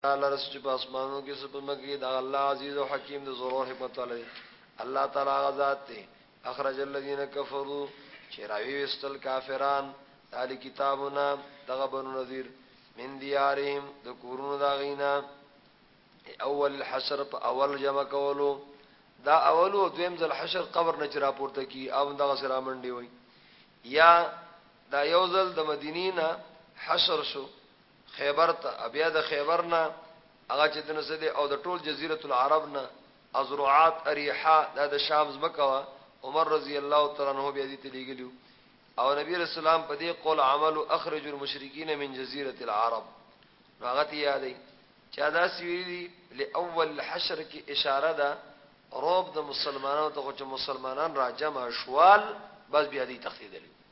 تعالی رس چې په اسمانو کې څه په مګي دا الله عزیز او حکیم د زور او حکمت والا دی الله تعالی غزاد دی اخرج الذين كفروا چې راوي وستل کافران دال کتابونه دغه بنو نذیر من دیارهم د کورونو دا غینا اول حشر په اول جمع کولو دا اول او دویم ځل حشر قبر نه چر راپورته کی او دغه سره منډي وای یا دا یو ځل د مدینینا حشر شو خیبر ته بیا د خیبر نه هغه چې دنه سده او د ټول جزیره العرب نه ازرعات اریحا دا د شام زمکه وا عمر رضی الله تعالی عنہ بیا دې تلیګلو او نبی رسول الله په دې قول عمل اخرج المشرکین من جزیره العرب هغه ته یادې چا دا سویلی لاول الحشر کې اشاره ده روب د مسلمانانو ته چې مسلمانان راجمع شوال بس بیا دې تخدیدل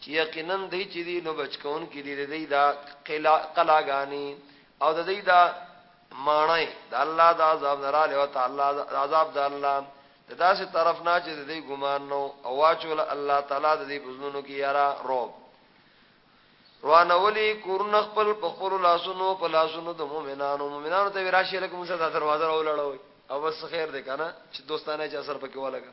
چې یقینا دوی چې دي نو بچ کوونکي دي د دوی دا قلاګانې او د دوی دا ماڼۍ د الله د عذاب نه رالی او تعالی د عذاب د الله د داسې طرف نه چې د دوی ګمان نو او واچول الله تعالی د دوی بزنونو کې یارا روب روانولی کورن خپل په خپل لاسونو په لاسونو د مؤمنانو مؤمنانو ته راشي لکه موږ د دروازه راولړوي او بس خیر دی کنه چې دوستانه چې اثر پکې ولګا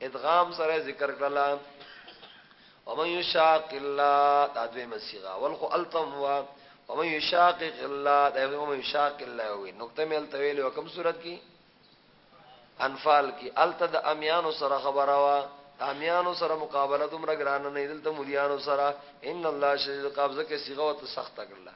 ادغام سره ذکر کړل ومن یشاق الله دا دوی مسیغه ولخو التم وا ومن یشاق الله دا ومن یشاق الله وی نقطه مل تویل وکم صورت کی انفال کی الته د امیانو سره خبره وا امیانو سره مقابله دومره ګران نه دلته مليانو سره ان الله شدید قبضه کې صيغه او سخت کړل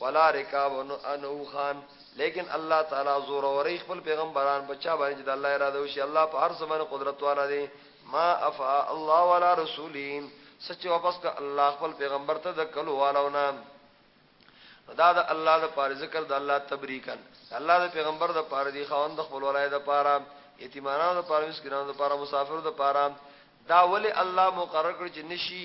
ولا رکاب نو انو خان لیکن الله تعالی زور اور خپل پیغمبران بچا باندې د الله اراده وشي الله په هر زمانه قدرت والا دی ما افا الله ولا رسولین سچ واپس کا الله خپل پیغمبر ته د کلو والو نام دا د الله د پاره ذکر د الله تبریکن الله د پیغمبر د پاره دی خوان د خپل ولای د پاره یتیمانو د پاره مسکینانو د پاره مسافرو د پاره دا ول الله مقرر کړ چې نشي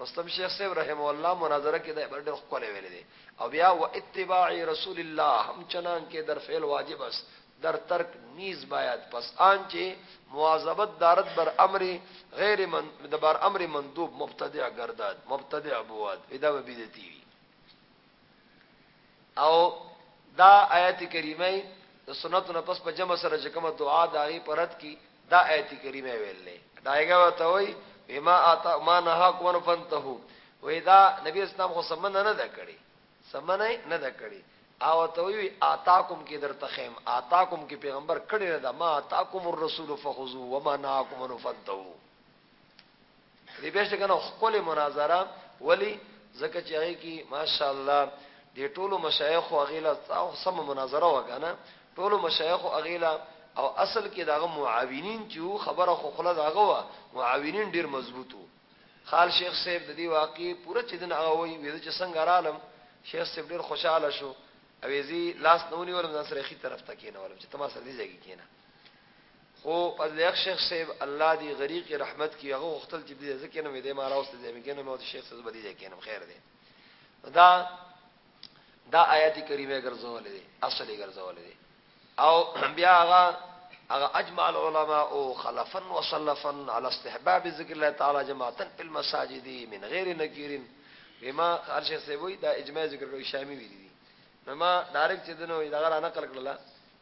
رستم شیخ صاحب رحمه الله مناظره کې دا ډېر ښکلی ویل دي او بیا و اتباع رسول الله هم چنان کې در فعل واجب است در ترک نیز باید پس آن چې مواظبت دارت بر امر غیر من بر امر مندوب مبتدع گردد مبتدع بود ادا بدعتی وی او دا آیت کریمه یې د سنتو نه پس په جمع سره چې کومه دعا د هغې په رد کي دا آیت کریمه یې ویل دی دا هغه ورته وایي بما آتا ما نهاکم عنه فانتهوا وایي دا نبي اسلام خو سمه نه ده کړې سمه نه ده کړې او ته وی آتاکم کې درته خیم آتاکم کې پیغمبر کړي نه دا ما آتاکم الرسول فخذو وما نهاکم عنه فانتهوا دې بهشته کنه خپل مناظره ولی زکه چې هغه کې ماشاءالله دې ټولو مشایخ او غیلا تاسو سم مناظره وکنه ټولو مشایخ او غیلا او اصل کې داغه معاونین چې خبره خو خله داغه وا معاونین ډیر مضبوطو خال شیخ صاحب د دې واقعي پوره چې دن هغه وی وې چې څنګه رالم شیخ صاحب ډیر خوشاله شو اویزی لاس نونی ولم ځان سره خي طرف ته کینولم چې تما سره دې ځای کې کینه خو فضل یق شیخ صیب الله دی غریق رحمت کی هغه وختل چې دې ځکه نه مې دې ما راوست دې مې کنه مې او شیخ صاحب بدی دې کنه خیر دې دا دا آیات کریمه ګرځولې دي اصلي ګرځولې دي او بیا هغه هغه اجمع العلماء او خلفا وسلفا على استحباب ذکر الله تعالی جماعتا فی المساجد من غیر نکیرین بما ارشه سیوی دا اجماع ذکر کوي شامی وی دي نو ما ډایرک چې دنو دا غره نقل کړل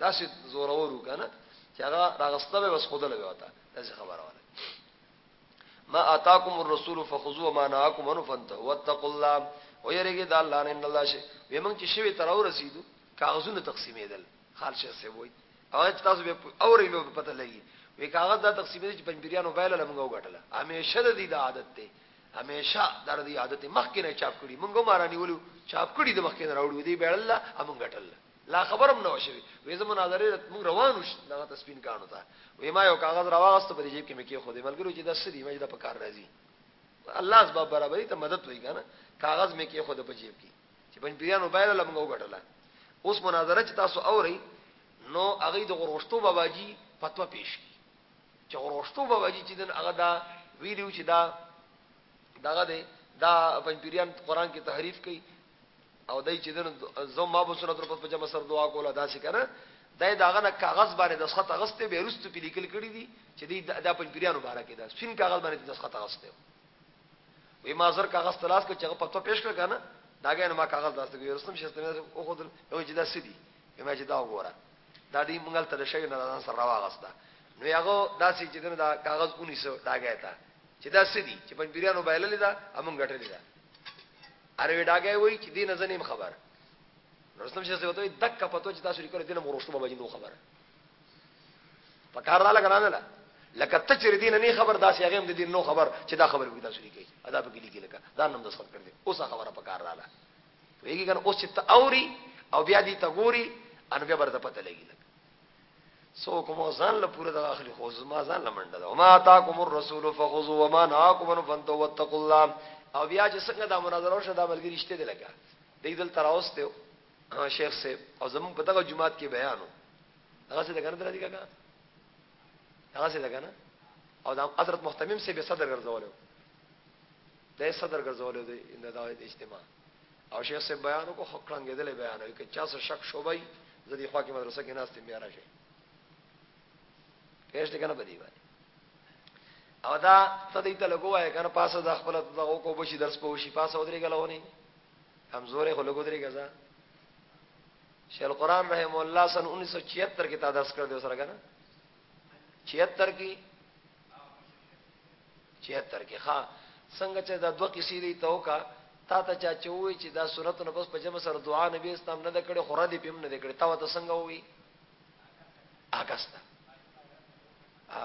داسې زورور وو کنه چې هغه راغسته به بس خدله به وتا داسې خبره وله ما اتاکم الرسول فخذوا ما نهاکم عنه فانتهوا واتقوا الله ويرګي د الله نه ان الله شي ومن چې شوی تر اور رسیدو کاغذونه تقسیمېدل خال شه سه وای او چې تاسو به اور یې په پته لګي وی کاغذ دا تقسیمېدل چې پنځبریانو بایل لمغه وګټله همیشه د دې د عادت ته همیشه در دې عادت مخکې نه چاپ کړي مونږه مارانی ولو چاپ کړي د مخکې نه راوړو دی بایل الله امون ګټله لا خبر هم نه وشوي وې زه مناظره ته موږ روانو شو دغه تسپین کانو ته وې ما یو کاغذ راوغست په جیب کې مې کې خو دې ملګرو چې دا سدي مې دا په کار راځي الله سبب برابرې ته مدد وای کنه کاغذ مې کې خو د په جیب کې چې بن پیرانو بایله لمغه وګټله اوس مناظره چې تاسو اوري نو هغه د غروشتو باباجي فتوا پیش کی چې غروشتو باباجي چې دن هغه دا ویډیو چې دا دغه دا بن پیران قران کې تحریف کوي او دای چې دنه زو ما به سنت رپس په جمع سر دعا کوله داسې کنه دای داغه نه کاغذ باندې د خط غسته به رستو په لیکل کړی دي چې دی د پنځ پیرانو باره کې دا سپین کاغذ باندې د خط غسته وي ما زر کاغذ تلاش کړ چې هغه پته پیش کړ کنه داګه نه ما کاغذ داسته کوي رستم شسته مې او خود یو چې دا سدي ما چې دا وګوره دا دې مونږ ته شي نه ځان سره راوغسته نو هغه داسې چې دنه دا کاغذ 19 داګه تا چې دا سدي چې پنځ پیرانو بایلل دا امون غټل دا اره وډاګه وای چې دین زنیم خبر رستم شاه سیوته دک پتو چې تاسو لیکل دین مورشتو به نو خبر په کار را لګا نه لکه ته چې دین نه خبر داسې هغه هم د دین نو خبر چې دا خبر وي تاسو لیکي ادا په کې لیکي لکه دا نم د سر کړ دې اوسه خبره په کار را لګا ویګی کنه اوس چې ته اوري او بیا دې ته ګوري ان بیا برته پته لګي سو کوم ځان له پوره د اخلي خو زما ځان له منډه ده وما تاکم الرسول فخذوا وما نهاكم عنه فانتوا واتقوا الله او بیا چې څنګه دا مناظره شو دا ملګری شته دی لګا دې دل تراوسته شیخ صاحب او زمون په دغه جمعات کې بیانو هغه څه دغه نه درځي کاکا هغه څه دغه نه او دا حضرت محتمم سے به صدر ګرځول دی صدر ګرځول دی د اجتماع او شیخ صاحب بیان کو خو کړنګېدلې بیان وي که چا څه شک شوبه وي د دې خوا کې مدرسه کې ناس ته بیا راشي پېښ دې کنه بدی باندې او دا ته دې ته لګوای کنه پاسه د خپل د او کو بشي درس په شي پاسه ودرې غلونی کمزورې خو لګو درې غزا شیخ القران رحم الله سن 1976 کې تا درس کړ دې سره کنه 76 کې 76 کې ها څنګه چې دا دوه کیسې دی ته وکا تا ته چا چوي چې دا صورت نه بس په جمع سره دعا نبی اسلام نه کړي خورا دی پم نه کړي تا وته څنګه وي اگست ها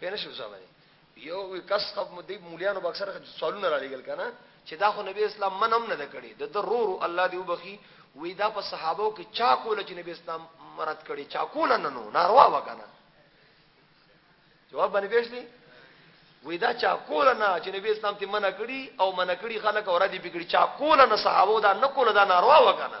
پینې شو ځواب دی یو وی کس خپ مدې مولیانو بکسر سوالونه را لګل کنه چې دا خو نبی اسلام من هم نه کړی د ضرور الله دی وبخي وی دا په صحابه کې چا کول چې نبی اسلام مراد کړی چا کول نه نو ناروا وکنه جواب باندې پیښ دی وی دا چا کول نه چې نبی اسلام ته منع کړی او منع کړی خلک اور دې بګړي چا کول نه صحابه دا نه کول دا ناروا وکنه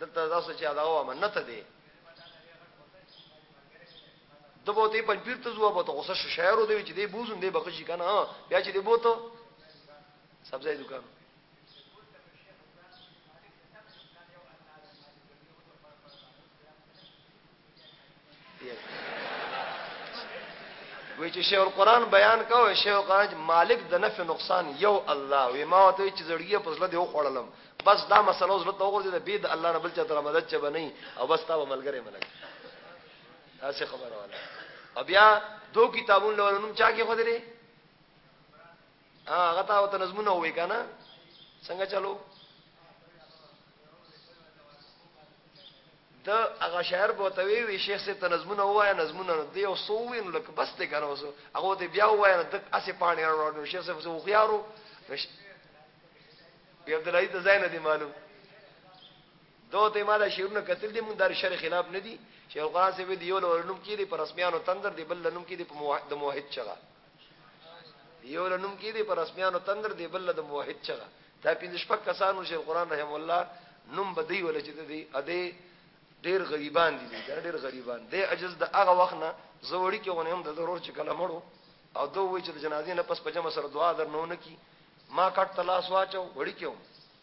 دلته تاسو چې دا و منته دي د بوته پنځیر ته زوه بوته غوسه شو شاعر دی چې دی بوزم دی بخشي کنه بیا چې دی بوته سبزی دکان وی چې شیخ القرآن بیان کاوه شیخ القرآن مالک د نفع نقصان یو الله وی ما ته چې زړګي په زړه دی وخړلم بس دا مسله اوس لته وګورځي د بيد الله نه بل چا تر مدد چ بنئ او بس تا ملګری ملګ تاسو خبره ولا بیا دو کتابون لولنم چا کې خدري ها هغه تا وته نظمونه وې کنه څنګه چلو د هغه شاعر به ته وی شیخ سي ته نظمونه وایا نظمونه دی او سو وین لکه بس ته کنه اوس هغه ته بیا وایا د اسې پانی راوړو شیخ سي سو خيارو بی عبد العزيز ته زین دي معلوم دوه ته مال شیرونه قتل دي مون در شر خلاف نه دي شیخ القران سي وی دی یو لور نوم کیږي پر رسمیانو تندر دی بل نوم کیږي په موحد چغه یو لنوم کې دی پر رسمیانو تندر دی بل د موحد چغه دا پنځه شپږ کسانو شیخ قران رحم الله نوم بدی ول چې دی اده ډیر غریبان دي دا ډیر غریبان دی عجز د هغه وخت نه زوړی کې غونې هم د ضرور چې کله مړو او دوه وی چې د جنازې نه پس پجمه سره دعا درنونه کی ما کټ تلاس واچو وړي کېو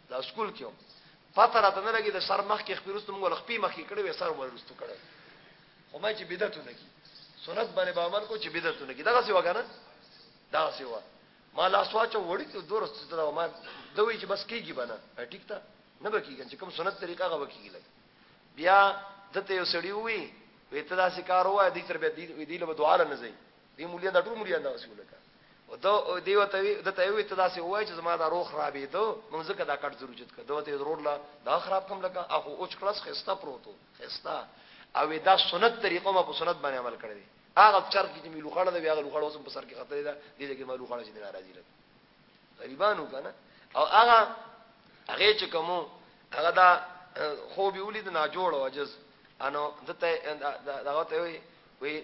دا سکول کېو پته راته نه لګي د سر مخ کې خپلوست موږ لخپې مخ کې کړې وې سر ورستو کړې خو ما چې بدعت نه کی سنت باندې به عمل کو چې بدعت نه کی دا څه وګنه دا څه و ما لا سواچ وړي ته دور ستل ما دوی چې بس کیږي بنا ټیک تا نه بکیږي چې کوم سنت طریقه غو کیږي لګ بیا دته یو سړی وی وی ته داسې کار وای دې تر به دې دې له دعا نه زی دې مولیا د ټول مولیا دا وسیو لکه ده دی ورته وی ده ته وی ته داسې وای چې زما دا روح خرابېدو مونږ ځکه دا کټ ضرور چت کړ ده ته ضرور لا دا خراب کوم لکه اخو اوچ کلاس خستا پروتو خستا او دا سنت طریقو ما په سنت باندې عمل کړی دی هغه چر کې مې لوخړه ده هغه لوخړه اوس په سر کې خطرې ده دې ځکه ما لوخړه چې نه راځي لګ غریبانو کنه او هغه هغه چې کوم هغه دا خو به ولید نه جوړ او عجز انو دته دا ته وی وی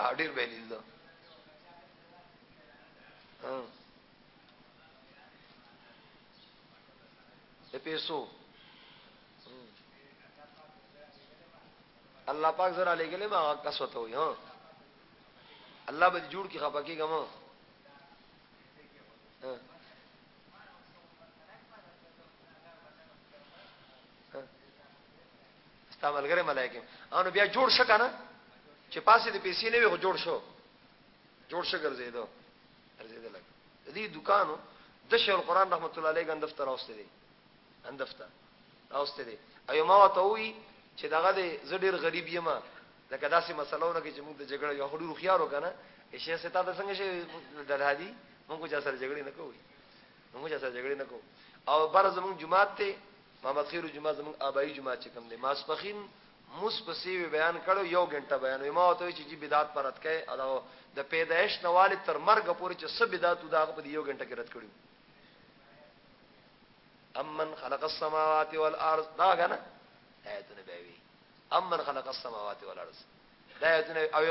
او ډیر به لیدل د پیسو الله پاک زرا لګلې ما کسوته وي ها الله به جوړ کی خپه کیږم ها ستا ملګری ملایکه او نو بیا جوړ شو کنه چې پاسې د پیسې نه وي خو جوړ شو جوړ شو ګرځیدو ګرځیدل د دې دکانو د شیخ القرآن رحمت الله علیه غند دفتر اوسته دي غند دفتر اوسته دي ایو ما وته وی چې دغه دې زډیر غریب یم لکه داسې مسلونه کې چې موږ د جګړه یو خړو خيار وکنه شیخ ستا د څنګه شي د هادي موږ چا سره جګړه نه کوو موږ چا سره جګړه نه کوو او بر زموږ جماعت ته محمد خیر جمعه زمون آبائی جمعه چې کوم دی ماسپخین موس په سی وی بیان کړو یو غنټه بیان ما وته چې جی بدعت پرد کړي ادا د پیدایش نواله تر مرګ پورې چې سب بدعت دا په یو غنټه کې رد کړو امن خلق السماوات والارض دا غنه ایتونه به وی امن خلق السماوات والارض دا آیتونه او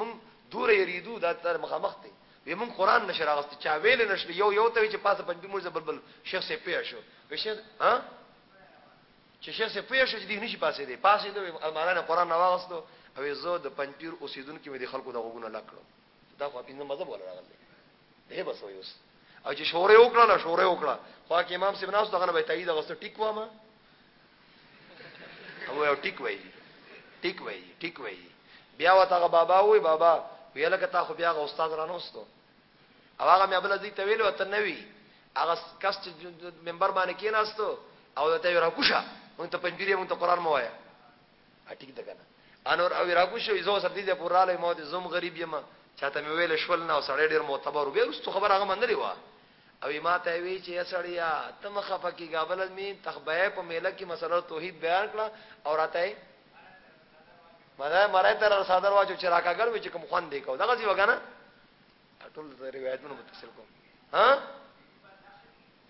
موږ دور یریدو دا تر مخامخ دی وی موږ قران نشر اغست چا ویل نشل یو یو ته چې پاسه پنځه موږ بلبل شیخ سي پیښ شو وشه ها چې شیخ سي پیښ شو چې دی نشي پاسه دی پاسه دی امارانه قران نه واغستو او زه د پنځپیر اوسیدونکو مې د خلکو د غوګونو لکړو دا خو پنځه مذهب ولا راغل دی به بس وي اوس او چې شورې وکړه نه شورې وکړه خو کې امام سیب ناس دغه نه وای تایید غوسته ټیک وامه او یو ټیک وای ټیک وای ټیک وای بیا وتاغه بابا وای بابا ویل کته خو بیا غو استاد رانوستو او هغه مې بل دې ته ویلو ته نوی هغه کس چې منبر باندې کېناستو او ته یې راکوشه مونږ ته پنځبيري مونږ ته قران مو وایا ټیک ده کنه انور او راګو شو زو سر دې ته پور رااله مو دې زوم غریب یم چاته مې ویل شول نه او سړی ډیر معتبر به رستو خبر هغه منلې و او ما ته وی چې سړیا ته مخه پکې غابل می تخبه په میله کې مسله توحید بیان کړه او راته مړای مړای تر صدر واچو چې راکاګر وی چې کوم خوان دی کو دغه سی وګنه ټول روایتونه متصل کوم ها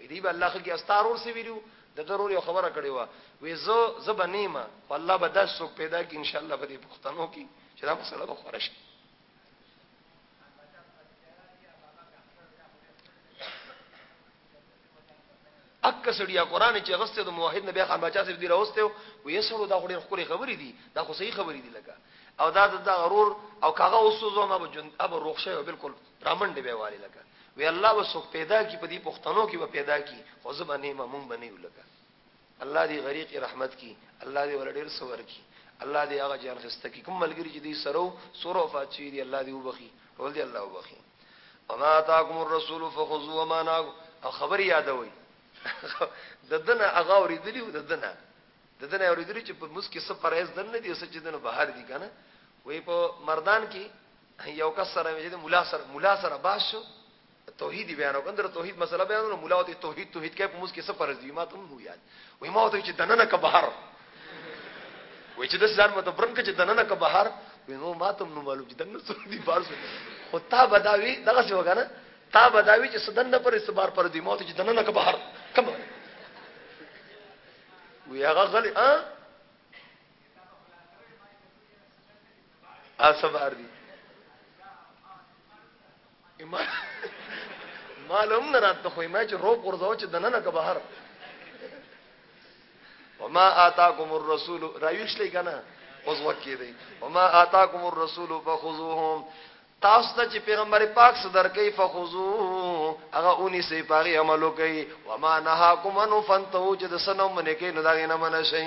دی به الله خو کې استار ور سی ویلو د ضروري خبره کړې و وې زه زه بنېما خو الله به داس څوک پیدا کی ان شاء الله به دې پښتنو کې چې دا مسله به خورش اک سړیا قران چې غسته د موحد نبی خان بچا سره دی راوسته و یې سره دا خوري خوري خبرې دي دا خو صحیح خبرې دي لکه او دا د غرور او کاغه اوسو زما به جون اب روښه او بالکل رامنډې به والي لکه وی الله وسوک پیدا کی په دې پښتنو کې به پیدا کی خو زبانه ما مونږ بنې ولګا الله دې غریق رحمت کی الله دې ولډیر صبر کی الله دې هغه جان خسته کی کوم ملګری چې دې سرو سورو فاچی دې الله دې وبخي ټول دې الله وبخي وما تاکم الرسول فخذوا وما ناغ او خبر یادوي ددنه هغه اوریدلی ددنه ددنه اوریدلی چې په مسکی سفر ایز دنه دې سچ دنه بهر دي کنه وې په مردان کې یو کس سره مې د مولا سره مولا سره باس شو توحید بیان او کندر توحید مسله بیان نو مولا ته توحید توحید کې په موږ کې څه فرض دی ما ته مو یاد وای ما ته چې دننه که بهر وای چې د ځان مته برن کې چې دننه که بهر وای نو ما ته نو معلوم چې دننه څه دی بار څه خو تا بداوی دغه څه وګنه تا بداوی چې سدنه پر استبار پر دی ما ته چې دننه که بهر کم وی هغه غلی ا اسبار دي ایمان معلوم نه راته خو ما چې روب ورځو چې دنه نه که بهر وما آتاکم الرسول راویښ لې کنه اوس وکی دی وما آتاکم الرسول فخذوهم تاسو ته چې پیغمبر پاک صدر کوي فخذو هغه اونې سي پاري عملو کوي وما نهاکم انو فنتو چې د سنو منې کوي نو دا نه منشئ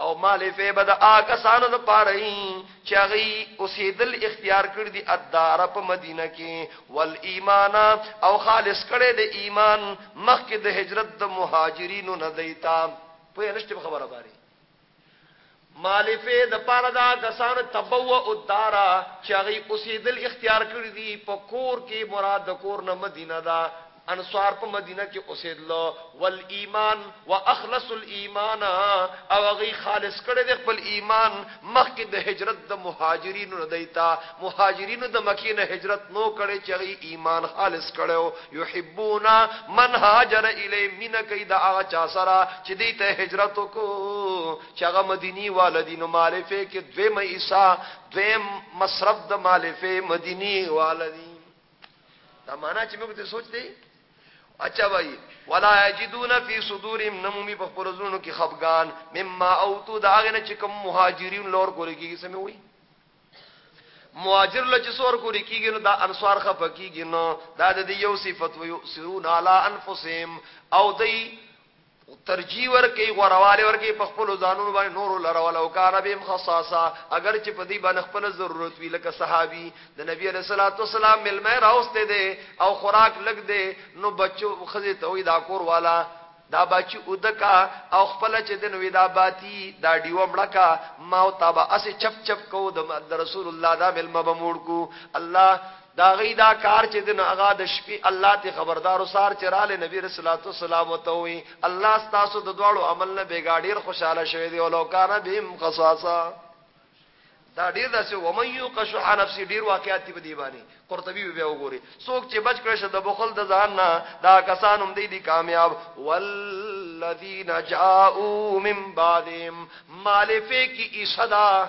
او مالفه به د آکسانو د پاره ای چې هغوی اوسېدل اختیار کړ دي الدار په مدینه کې والایمان او خالص کړي د ایمان مخکې د هجرت د مهاجرینو نه دیتا په نشته خبره باندې مالفه د پاره دا کسان تبو او دارا چې هغه اوسېدل اختیار کړی دي په کور کې مراد د کور نه مدینه ده انصار په مدینه کې اوسېدل والایمان واخلص الایمان او هغه خالص کړي د خپل ایمان مخکې د هجرت د مهاجرینو نه دیتا مهاجرینو د مکې نه هجرت نو کړي چې هغه ایمان خالص کړو یحبون من هاجر الی من کید هغه چا سره چې دی ته هجرت کو چې هغه مدینی والدین مالفه کې دویم ایسا دویم مصرف د مالفه مدینی والدین دا معنا چې موږ ته سوچ دی اچھا وای ولا یجدون فی صدورهم نمومی په خپل زړونو کې خفقان مما اوتو دا غنه چې کوم مهاجرین لور کول کیږي سمې وای مهاجر لچ سور کو ریکیږي نو دا انصار خپ کیږي نو دا د یو صفت وي سرون علی انفسهم او دی ترجیح ورکي غورواله ورکي په خپل ځانونو باندې نور لره ولو کان بهم خصاصه اگر چې په دې باندې خپل ضرورت وی لکه صحابي د نبی عليه الصلاه والسلام ملمه راوسته دي او خوراک لګ دي نو بچو خزه ته وي دا کور والا دا بچي اودکا او خپل چې دن وی دا باتی دا دیو مړکا ما او تابا اسې چپ چپ کو د رسول الله دا ملمه بموړ کو الله دا غي دا کار چې د ناغا د شپې الله ته خبردار وسار چې رااله نبی رسول الله صلی الله علیه وسلم وي الله ستاسو د دواړو عمل نه بیګاډیر خوشاله شوی دی او لو کان بهم قصاصا دا ډیر داسې و مې یو قشو حنف سي ډیر واقعات دی په دی باندې قرطبي بیا وګوري څوک چې بچ کړي شه د بخل د ځان نه دا کسان هم دی دي کامیاب والذین جاءوا من بعدهم مالفه کی اسدا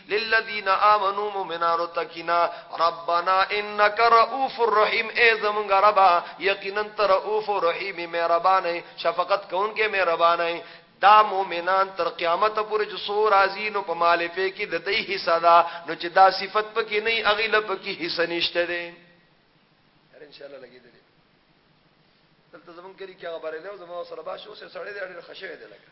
للذین آمنو مومنانو ته کینا ربنا انک رؤف الرحیم ای زمونږ ربا یقینا ته رؤف او رحیم مهربان ای شفقت کوونکی مهربان ای دا مومنان تر قیامت پورې چې سو راځي نو په مالفه کې د دې حصہ دا نو چې دا صفت پکې نه اغي لپ کې حصہ نشته دي هر ان شاء الله لګي دي دلته زمون کړي کې خبره ده زمو سره باشو سره سړې دې ډېر خشه دي لګي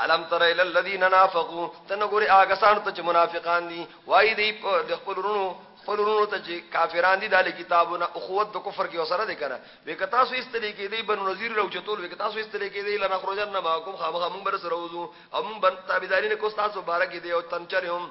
الم تر الى الذين نافقوا تنګوري هغه سان ته چې منافقان دي وای دی د خپل رونو خپل رونو ته چې کافران دي د کتابونه اخوت د کفر کې وسره دي کنه وکتا سو است لیکې دی بن نذیر رو چتول وکتا سو است لیکې دی لنا خرجن ما کوم خامخ مون بر سره وزو او مون بن تابعدارین کو تاسو بارک دی او تنچرهم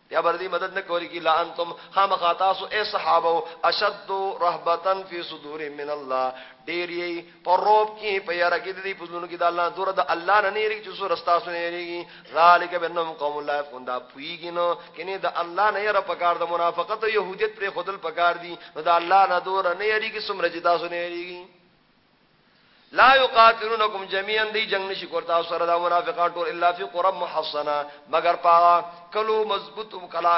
یا بردی مدد نه کولی کی لا انتم خامخا تاسو اے صحابه اشد رهبتا فی صدور من الله ډیر یی پر روب کی په یاره کی دی پزلون کی د الله دور د الله نه نیری چې سور تاسو نه نیریږي ذالک بنم قوم لا یفقون دا پویږي نو کینه د الله نه یره پکار د منافقت او يهودیت پر خودل پکار دی نو د الله نه دور نه نیریږي سمره چې تاسو نه نیریږي لا یقاتلونکم جميعا دی جنگ نشي کورتا سره دا منافقان ټول الا فی قرب محصنا مگر پا کلو مضبوط کلا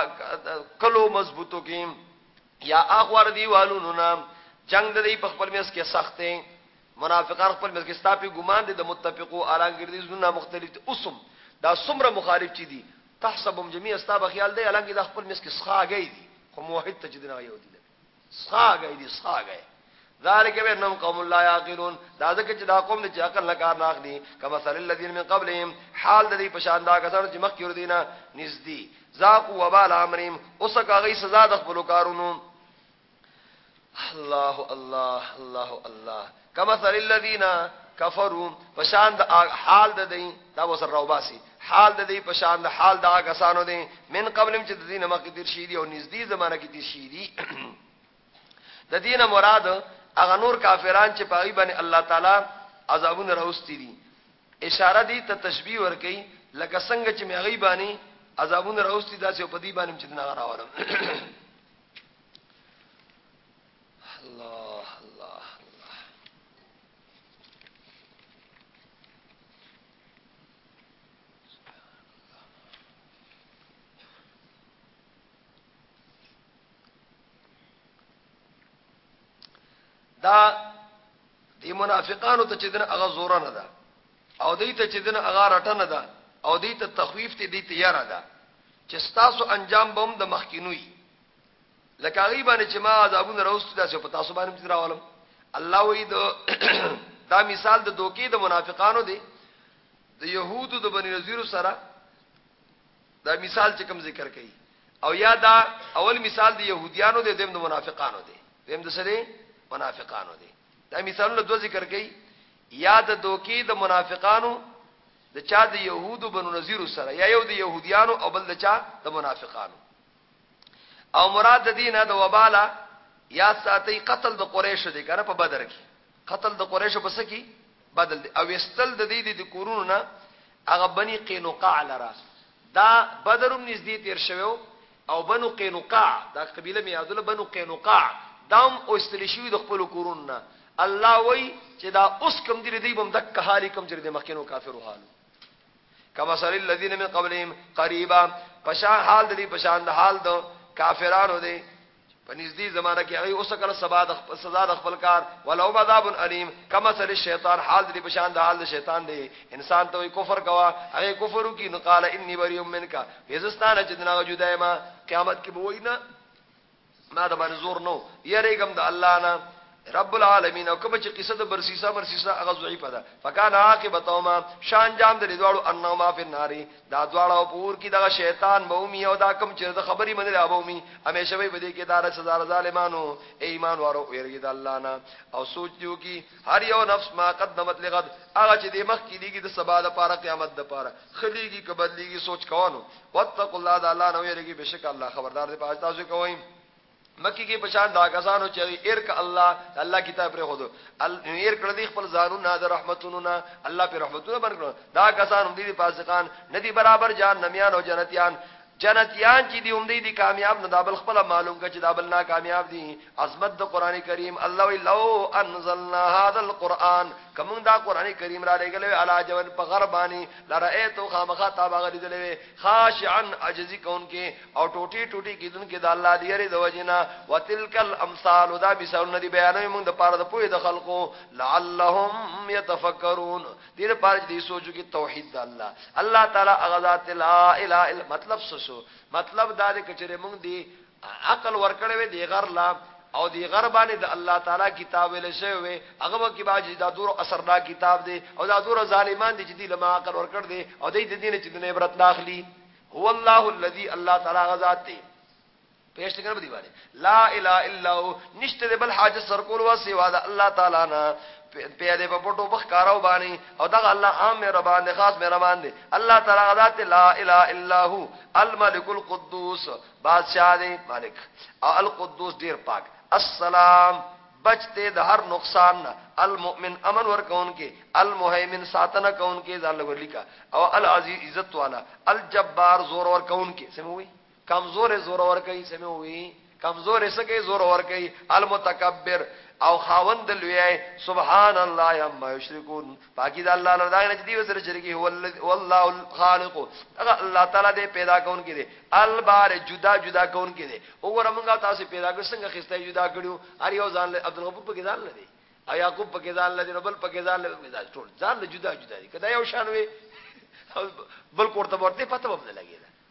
کلو مضبوطو کې یا اخور دی والونو نام جنگ د دې په خپل میس کې سخت دی منافقان خپل میس کې ستاپی ګمان دي د متفقو الان ګرځي زونه مختلف دي اوسم دا سمره مخالف چي دي تحسبهم جميعا ستاب خیال دی الان کې د خپل میس کې سخاګي دي خو موحد ته چې دی نه یو دي ساګي دي ساګي ذالک بانهم قوم لا يعقلون دا ځکه چې دا قوم چې عقل نه کار نه اخلي کما سل الذين من قبلهم حال د دې پشان دا کسان چې مخکې ور دینه نږدې ذاقوا وبال امرهم اوس کاغی سزا د خپل کارونو الله الله الله الله کمثل الذین کفروا پشان د حال د دی دا وسر راوباسي حال د دی پشان د حال دا کسانو دی من قبلم چې د دینه مخکې تیر شي دی او نږدې زمانہ کې تیر شي دی د دینه مراد هغه نور کافران چې پاغي باندې الله تعالی عذابونه راوستي دي اشاره دي ته تشبيه ور کوي لکه څنګه چې مغي باندې عذابونه راوستي داسې په دې باندې چې نه راوړم الله الله الله دا دی منافقانو ته چې دنه هغه زوره نه ده او دی ته چې دنه هغه رټه نه ده او دی ته تخویف ته دی تیار ده چې ستاسو انجام بم د مخکینوي لکه هغوی باندې چې ما عذابونه راوستي داسې په تاسو باندې هم راولم الله وایي د دا مثال د دوکې د منافقانو دی د يهودو د بني نذیر سره دا مثال چې کوم ذکر کړي او یا دا اول مثال د يهوديانو دی دیم د منافقانو دی دیم د سره منافقانو دی دا مثالونه دوه ذکر کړي یا د دوکې د منافقانو د چا د يهودو بنو نذیر سره یا یو د يهوديانو او بل د چا د منافقانو او مراد د دینه د وباله یا ساتي قتل د قریشو دی کنه په بدر کې قتل د قریشو پس کې بدل دی او استل د دې د کورونو نه هغه بني قینقاع لرا دا بدرم نږدې تیر شوو او بنو قینقاع دا قبیله میادله بنو قینقاع دام او استل شوی د خپل کورونو نه الله وای چې دا اوس کم دې دې بم دک حالي کم چې د مخکینو کافرو حالو کما سر الذين من قبلهم قريبا پشان حال د دې پشان د حال د کافرانو دی په نږدې زمانہ کې هغه اوس کله سبا د خپل سزا د خپل کار ولو عذاب الیم کما سر الشیطان حال دې پشان د حال د شیطان دی انسان ته کفر کوا هغه کفر کی نو قال انی بری منک یزستان چې دنا وجوده ما قیامت کې بوینا ما د باندې زور نو یریګم د الله نه رب العالمین او کوم چې قصه د برسیسا برسیسا هغه ضعیفه ده فکان عاقبتهما شان جام د دوړو انما فی النار دا دوړو پور کې دا شیطان مومی او دا کوم چې د خبرې منل ابومی همیشه به دې کې دا سزا ظالمانو ایمان وارو ویری د الله نه او سوچ دیو کې هر یو نفس ما قدمت لغد هغه چې د مخ کې لیږي د سبا د پاره قیامت د پاره خلیږي که بدلیږي سوچ کوانو واتقوا الله د الله نو یریږي بشک الله خبردار دی په اجازه تاسو کوی مکی کې پشان دا غزانو چې ارک الله الله کتاب پر خود ایر کړه دی خپل زانو نه د رحمتونو نه الله پر رحمتونو باندې دا غزان دې فاسقان ندي برابر جان نمیان او جنتیان جنتیان چې دی هم دی دی کامیاب نو دا بل خپل معلوم کړه چې دا بل نا کامیاب دي عظمت د قران کریم الله وی لو انزلنا هذا القران کوم دا قران کریم را لګلې علا جوان په غربانی لرایتو خامخا تابغه لیدلې خاشعا عجزی کون کې او ټوټي ټوټي کیدون کې د الله دی ری د وجنا وتلکل امثال دا مثال ندی بیانوي موږ د پاره د پوهې د خلقو لعلهم يتفکرون دې لپاره دې سوچو کې توحید د الله الله تعالی اغذات لا اله الا مطلب سسو مطلب دا دې کچره مونږ دې عقل ورکړې وې دې غر لا او دی غر باندې د الله تعالی کتاب ویل شوی وي هغه به کې باج دا دور اثر دا کتاب دی او دا دور ظالمان دي چې دی لما عقل ورکړ دي او دې دې نه چې د عبرت داخلي هو الله الذي الله تعالی غزاد دی پیش څنګه بدی باندې لا اله الا هو نشته د بل حاجت سر کول وا سیوا د الله تعالی نه پیاده په پټو بخکارو باندې او دا الله عام مهربان دی خاص مهربان دی الله تعالی ذات لا اله الا هو الملك القدوس بادشاہ دی مالک او القدوس ډیر پاک السلام بچتے د هر نقصان نه المؤمن امن ور کون کې المهیمن ساتنه کون کې ځان لور لیکا او العزیز عزت والا الجبار زور ور کون کې سموي کمزور زور ور کوي سمې وي کمزور سکه زور ور کوي المتکبر او خاوند لوی سبحان الله عما یشرکون پاکی دا الله لردا نه دی وسره شرکی هو والله الخالق هغه الله تعالی دې پیدا کون کې دي البار جدا جدا کون کې دي وګوره موږ تاسو پیدا کړ څنګه خسته جدا کړو هر یو ځان له عبد الغفور په کې ځان لدی او یعقوب په کې ځان لدی ربل په کې ځان لدی ټول ځان جدا جدا دي کدا یو شان وي بل کوړه ورته پته وبد لګیږي